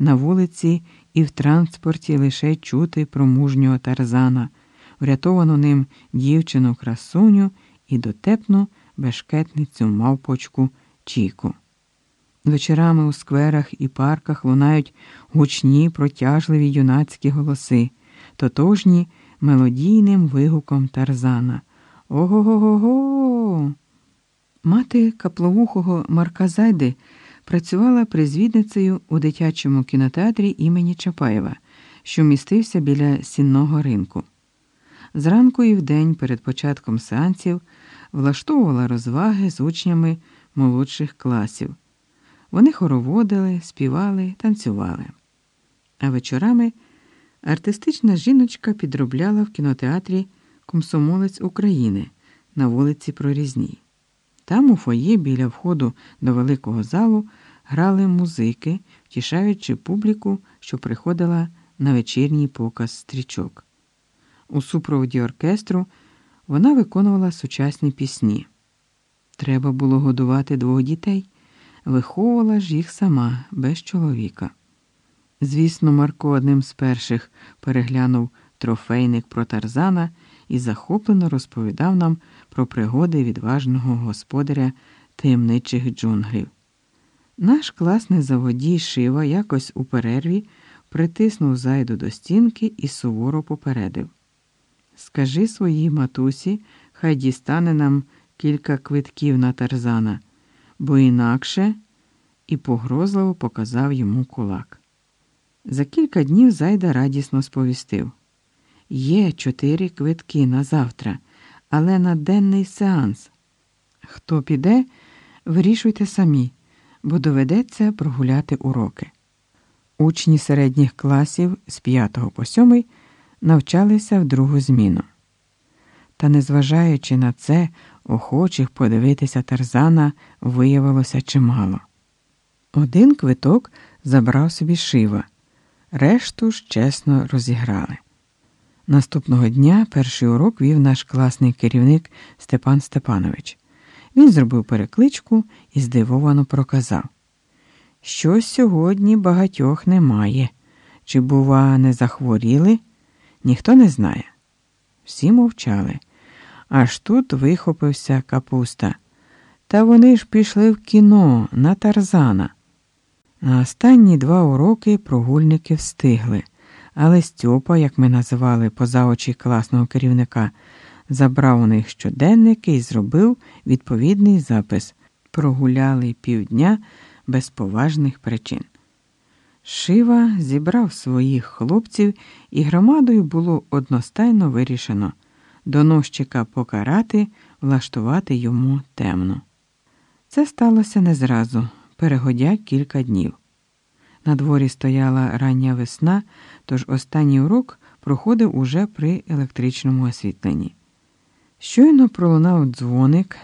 на вулиці і в транспорті лише чути про мужнього тарзана, врятовану ним дівчину красуню і дотепну бешкетницю мавпочку Чіку. Вечорами у скверах і парках лунають гучні протяжливі юнацькі голоси, тотожні мелодійним вигуком тарзана. Ого-го-го! Мати капловухого Марка Зайди працювала призвідницею у дитячому кінотеатрі імені Чапаєва, що містився біля сінного ринку. Зранку і вдень перед початком сеансів влаштовувала розваги з учнями молодших класів. Вони хороводили, співали, танцювали. А вечорами артистична жіночка підробляла в кінотеатрі Комсомолець України на вулиці Прорізній. Там, у фоє біля входу до великого залу, грали музики, втішаючи публіку, що приходила на вечірній показ стрічок. У супроводі оркестру вона виконувала сучасні пісні. Треба було годувати двох дітей, виховувала ж їх сама, без чоловіка. Звісно, Марко одним з перших переглянув трофейник про Тарзана і захоплено розповідав нам про пригоди відважного господаря таємничих джунглів. Наш класний заводій Шива якось у перерві притиснув зайду до стінки і суворо попередив. Скажи своїй матусі, хай дістане нам кілька квитків на тарзана, бо інакше і погрозливо показав йому кулак. За кілька днів зайда радісно сповістив є чотири квитки на завтра, але на денний сеанс. Хто піде, вирішуйте самі, бо доведеться прогуляти уроки. Учні середніх класів з 5 по 7 навчалися в другу зміну. Та, незважаючи на це, охочих подивитися Тарзана виявилося чимало. Один квиток забрав собі шива, решту ж чесно розіграли. Наступного дня перший урок вів наш класний керівник Степан Степанович. Він зробив перекличку і здивовано проказав, що сьогодні багатьох немає. Чи, бува, не захворіли? Ніхто не знає. Всі мовчали. Аж тут вихопився капуста. Та вони ж пішли в кіно на тарзана. На останні два уроки прогульники встигли, але Стьопа, як ми називали поза очі класного керівника, забрав у них щоденники і зробив відповідний запис. Прогуляли півдня без поважних причин. Шива зібрав своїх хлопців, і громадою було одностайно вирішено доносчика покарати, влаштувати йому темно. Це сталося не зразу, перегодя кілька днів. На дворі стояла рання весна, тож останній урок проходив уже при електричному освітленні. Щойно пролунав дзвоник,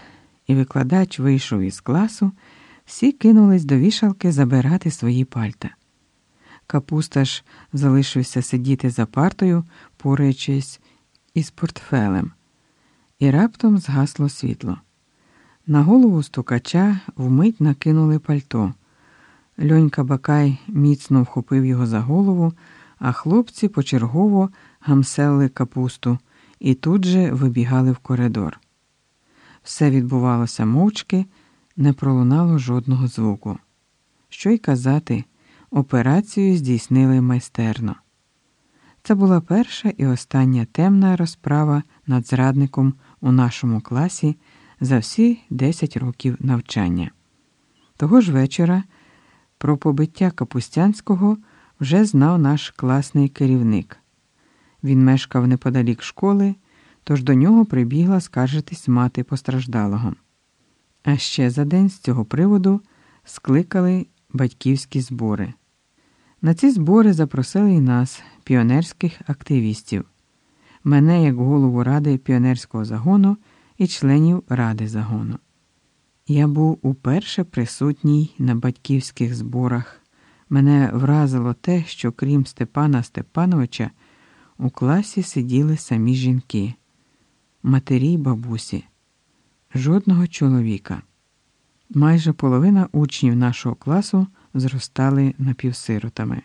і викладач вийшов із класу, всі кинулись до вішалки забирати свої пальта. Капуста ж залишився сидіти за партою, пораючись із портфелем, і раптом згасло світло. На голову стукача вмить накинули пальто. Льонька Бакай міцно вхопив його за голову, а хлопці почергово гамселили капусту і тут же вибігали в коридор. Все відбувалося мовчки, не пролунало жодного звуку. Що й казати, операцію здійснили майстерно. Це була перша і остання темна розправа над зрадником у нашому класі за всі 10 років навчання. Того ж вечора про побиття Капустянського вже знав наш класний керівник. Він мешкав неподалік школи, тож до нього прибігла скаржитись мати постраждалого. А ще за день з цього приводу скликали батьківські збори. На ці збори запросили і нас, піонерських активістів, мене як голову ради піонерського загону і членів ради загону. Я був уперше присутній на батьківських зборах. Мене вразило те, що крім Степана Степановича, у класі сиділи самі жінки, матері й бабусі, жодного чоловіка. Майже половина учнів нашого класу зростали напівсиротами.